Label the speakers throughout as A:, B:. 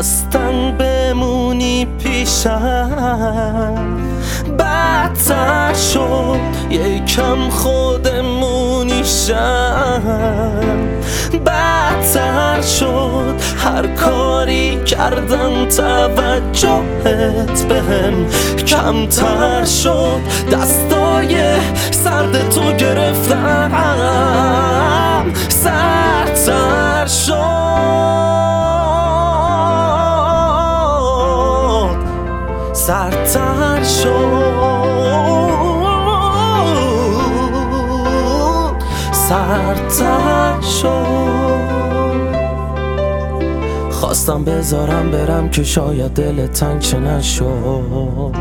A: خواستن بمونی پیشم. بدتر شد یکم خودمونی شم. بدتر شد هر کاری کردم توجهت بهم. کمتر شد دستای سرد تو گرفتم. سرتر سرتر شد. سرتر شد. خواستم بذارم برم که شاید دل تنگ چه نشد.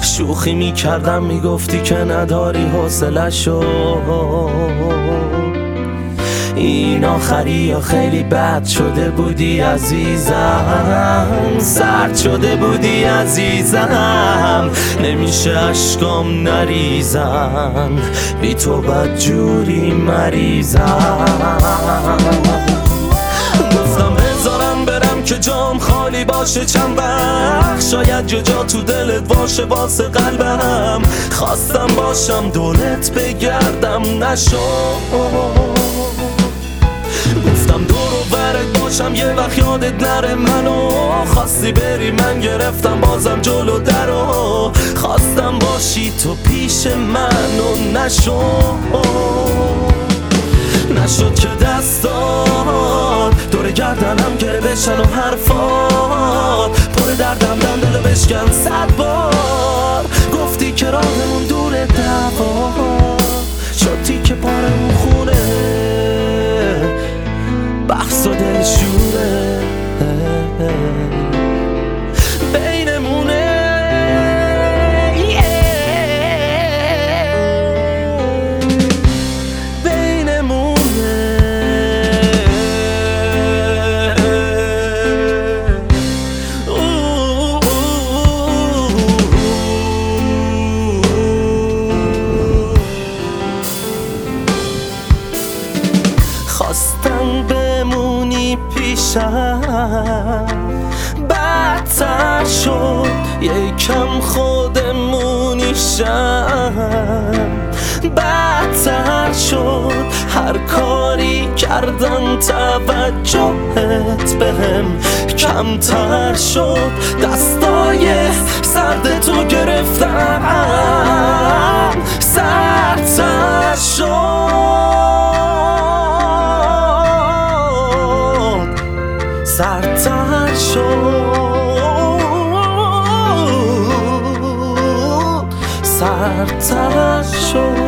A: شوخی می‌کردم می‌گفتی که نداری حوصله شد. این آخری یا خیلی بد شده بودی عزیزم. سرد شده بودی عزیزم. نمیشه اشکام نریزم. بی تو بد جوری مریضم گفتم بذارم برم که جام خالی باشه چند وقت. شاید جا تو دلت باشه واسه قلبم. خواستم باشم دولت بگردم. نشد باشم یه وقت یادت نره منو. خواستی بری من گرفتم بازم جلو درو. خواستم باشی تو پیش منو نشد نشد که دستان دور گردنم گره بشن و حرفات. پر دردم دم دلو بشکن صد بار. گفتی که راهمون دلشوره. بینمونه. بینمونه. خواستم پیشم بدتر شد یکم خودمونی شم. بدتر شد هر کاری کردم توجهت بهم. کمتر شد دستای شد سرتر شد